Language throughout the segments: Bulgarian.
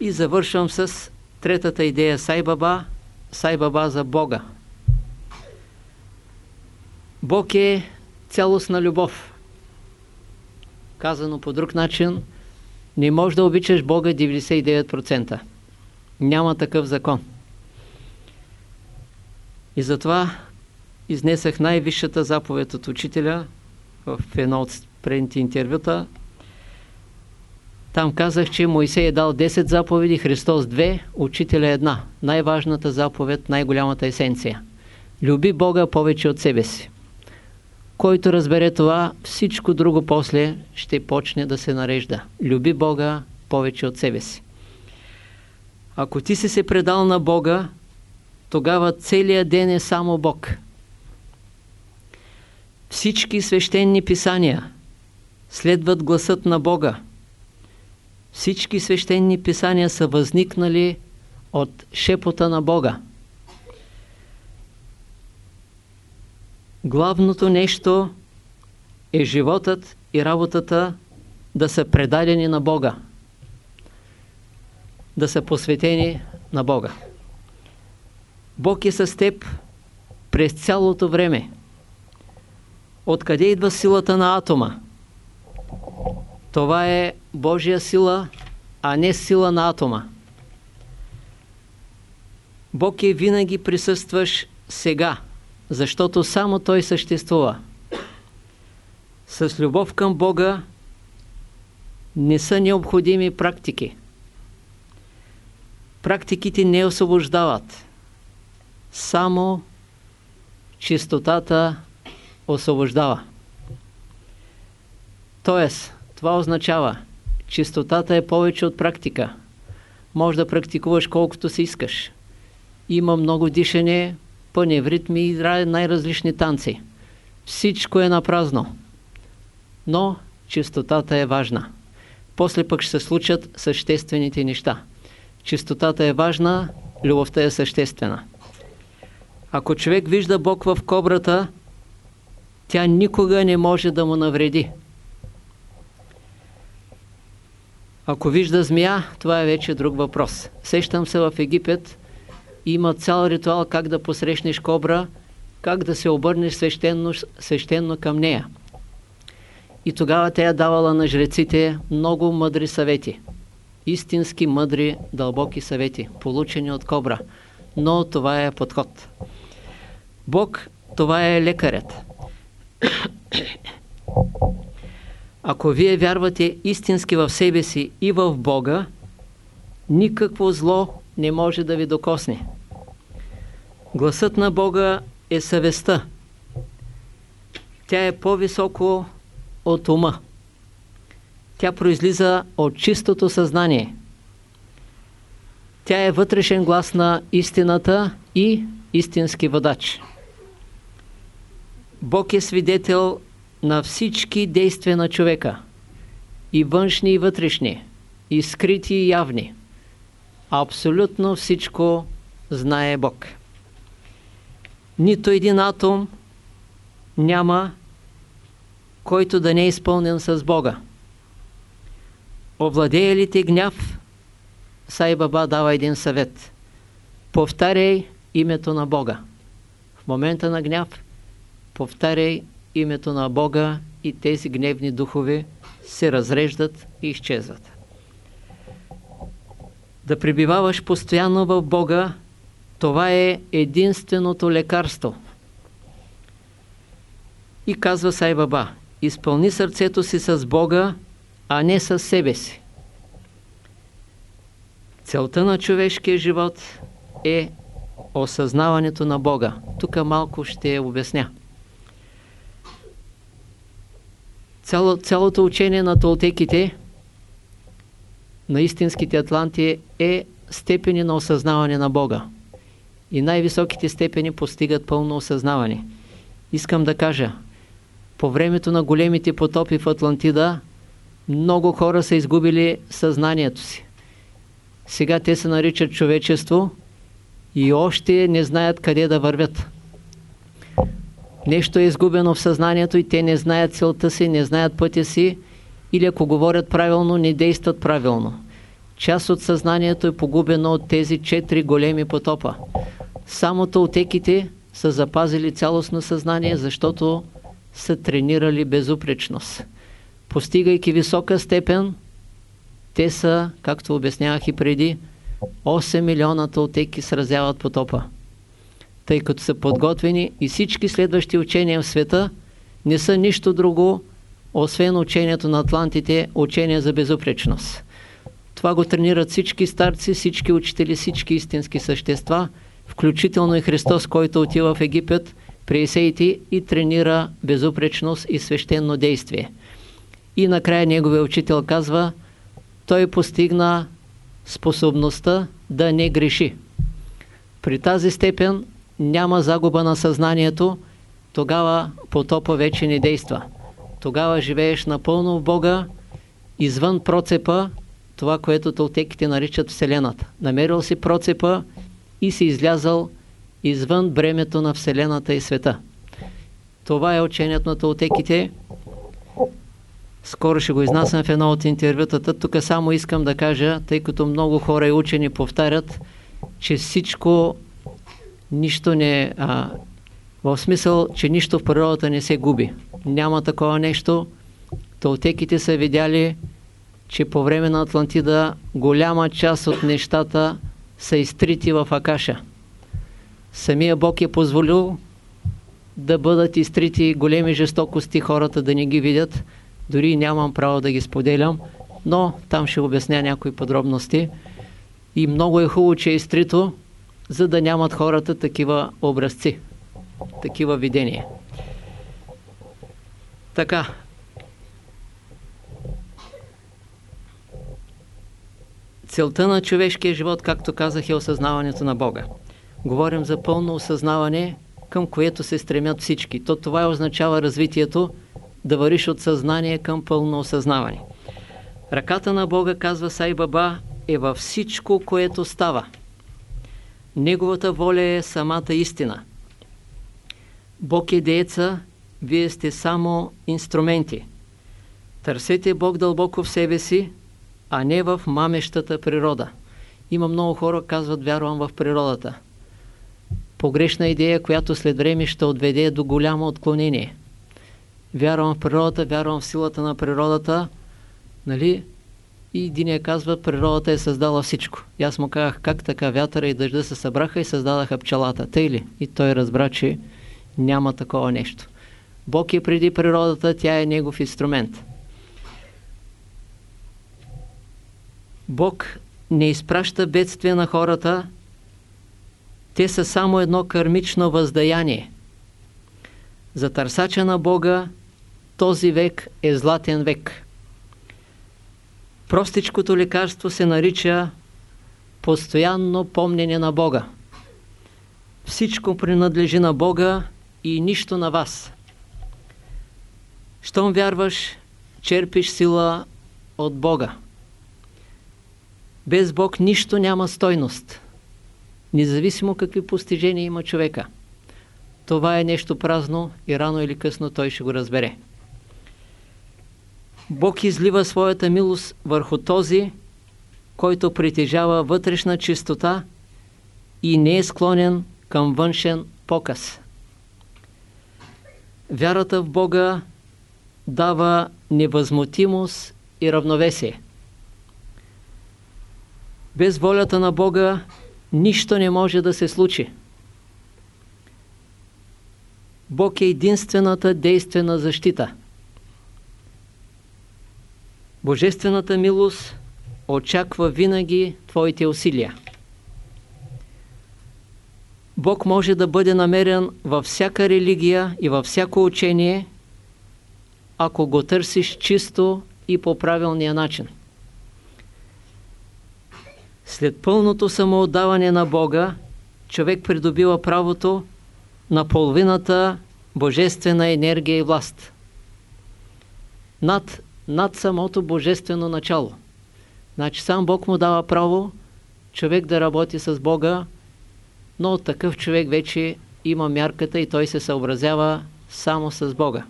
И завършвам с третата идея Сай Баба, Сай Баба за Бога. Бог е цялостна любов. Казано по друг начин, не можеш да обичаш Бога 99%. Няма такъв закон. И затова изнесах най-висшата заповед от учителя в едно от предните интервюта. Там казах, че Моисей е дал 10 заповеди, Христос 2, учителя една. Най-важната заповед, най-голямата есенция. Люби Бога повече от себе си. Който разбере това, всичко друго после ще почне да се нарежда. Люби Бога повече от себе си. Ако ти си се предал на Бога, тогава целият ден е само Бог. Всички свещени писания следват гласът на Бога. Всички свещени писания са възникнали от шепота на Бога. Главното нещо е животът и работата да са предадени на Бога. Да са посветени на Бога. Бог е с теб през цялото време. Откъде идва силата на атома? Това е Божия сила, а не сила на атома. Бог е винаги присъстваш сега, защото само Той съществува. С любов към Бога не са необходими практики. Практиките не освобождават. Само чистотата освобождава. Тоест, това означава, чистотата е повече от практика. Може да практикуваш колкото си искаш. Има много дишане, пъне в ритми и най-различни танци. Всичко е на празно. Но чистотата е важна. После пък ще се случат съществените неща. Чистотата е важна, любовта е съществена. Ако човек вижда Бог в кобрата, тя никога не може да му навреди. Ако вижда змия, това е вече друг въпрос. Сещам се в Египет, има цял ритуал как да посрещнеш кобра, как да се обърнеш свещенно, свещенно към нея. И тогава тя давала на жреците много мъдри съвети. Истински мъдри, дълбоки съвети, получени от кобра. Но това е подход. Бог, това е лекарят. Ако вие вярвате истински в себе си и в Бога, никакво зло не може да ви докосне. Гласът на Бога е съвестта. Тя е по-високо от ума. Тя произлиза от чистото съзнание. Тя е вътрешен глас на истината и истински водач. Бог е свидетел на всички действия на човека. И външни, и вътрешни. И скрити, и явни. Абсолютно всичко знае Бог. Нито един атом няма, който да не е изпълнен с Бога. Овладее ли те гняв, Сай Баба дава един съвет. Повтаряй името на Бога. В момента на гняв повтаряй името на Бога и тези гневни духове се разреждат и изчезват. Да пребиваваш постоянно в Бога, това е единственото лекарство. И казва Сай Баба, изпълни сърцето си с Бога, а не с себе си. Целта на човешкия живот е осъзнаването на Бога. Тук малко ще обясня. Цяло, цялото учение на толтеките, на истинските атланти е степени на осъзнаване на Бога. И най-високите степени постигат пълно осъзнаване. Искам да кажа, по времето на големите потопи в Атлантида, много хора са изгубили съзнанието си. Сега те се наричат човечество и още не знаят къде да вървят. Нещо е изгубено в съзнанието и те не знаят целта си, не знаят пътя си или ако говорят правилно, не действат правилно. Част от съзнанието е погубено от тези четири големи потопа. Само толтеките са запазили цялостно съзнание, защото са тренирали безупречност. Постигайки висока степен, те са, както обяснявах и преди, 8 милиона толтеки сразяват потопа. Тъй като са подготвени и всички следващи учения в света не са нищо друго, освен учението на Атлантите, учение за безупречност. Това го тренират всички старци, всички учители, всички истински същества, включително и Христос, който отива в Египет при Есеите и тренира безупречност и свещено действие. И накрая неговия учител казва, той постигна способността да не греши. При тази степен няма загуба на съзнанието, тогава потопа вече не действа. Тогава живееш напълно в Бога, извън процепа, това, което толтеките наричат Вселената. Намерил си процепа и си излязал извън бремето на Вселената и света. Това е учението на толтеките. Скоро ще го изнасям в едно от интервютата. Тук само искам да кажа, тъй като много хора и учени повтарят, че всичко, нищо не... А, в смисъл, че нищо в природата не се губи. Няма такова нещо. Толтеките са видяли, че по време на Атлантида голяма част от нещата са изтрити в Акаша. Самия Бог е позволил да бъдат изтрити големи жестокости, хората да не ги видят. Дори нямам право да ги споделям, но там ще обясня някои подробности. И много е хубаво, че е изтрито, за да нямат хората такива образци, такива видения. Така, Целта на човешкия живот, както казах, е осъзнаването на Бога. Говорим за пълно осъзнаване, към което се стремят всички. То това означава развитието да вариш от съзнание към пълно осъзнаване. Ръката на Бога, казва Сай Баба, е във всичко, което става. Неговата воля е самата истина. Бог е дееца, вие сте само инструменти. Търсете Бог дълбоко в себе си, а не в мамещата природа. Има много хора, казват, вярвам в природата. Погрешна идея, която след време ще отведе до голямо отклонение. Вярвам в природата, вярвам в силата на природата, нали? И един казва, природата е създала всичко. И аз му казах, как така вятъра и дъжда се събраха и създадаха пчелата. Тъй ли? И той разбра, че няма такова нещо. Бог е преди природата, тя е негов инструмент. Бог не изпраща бедствия на хората, те са само едно кармично въздаяние. За търсача на Бога този век е златен век. Простичкото лекарство се нарича постоянно помнене на Бога. Всичко принадлежи на Бога и нищо на вас. Щом вярваш, черпиш сила от Бога. Без Бог нищо няма стойност. Независимо какви постижения има човека. Това е нещо празно и рано или късно той ще го разбере. Бог излива своята милост върху този, който притежава вътрешна чистота и не е склонен към външен показ. Вярата в Бога дава невъзмутимост и равновесие. Без волята на Бога нищо не може да се случи. Бог е единствената действена защита. Божествената милост очаква винаги твоите усилия. Бог може да бъде намерен във всяка религия и във всяко учение, ако го търсиш чисто и по правилния начин. След пълното самоотдаване на Бога, човек придобива правото на половината божествена енергия и власт. Над, над самото божествено начало. Значи сам Бог му дава право човек да работи с Бога, но такъв човек вече има мярката и той се съобразява само с Бога.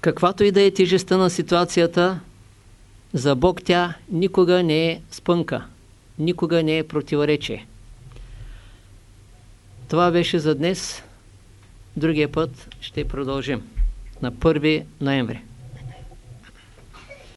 Каквато и да е тежестта на ситуацията, За Бог тя никога не е спънка, никога не е противоречие. Това беше за днес. Другия път ще продължим на 1 ноември.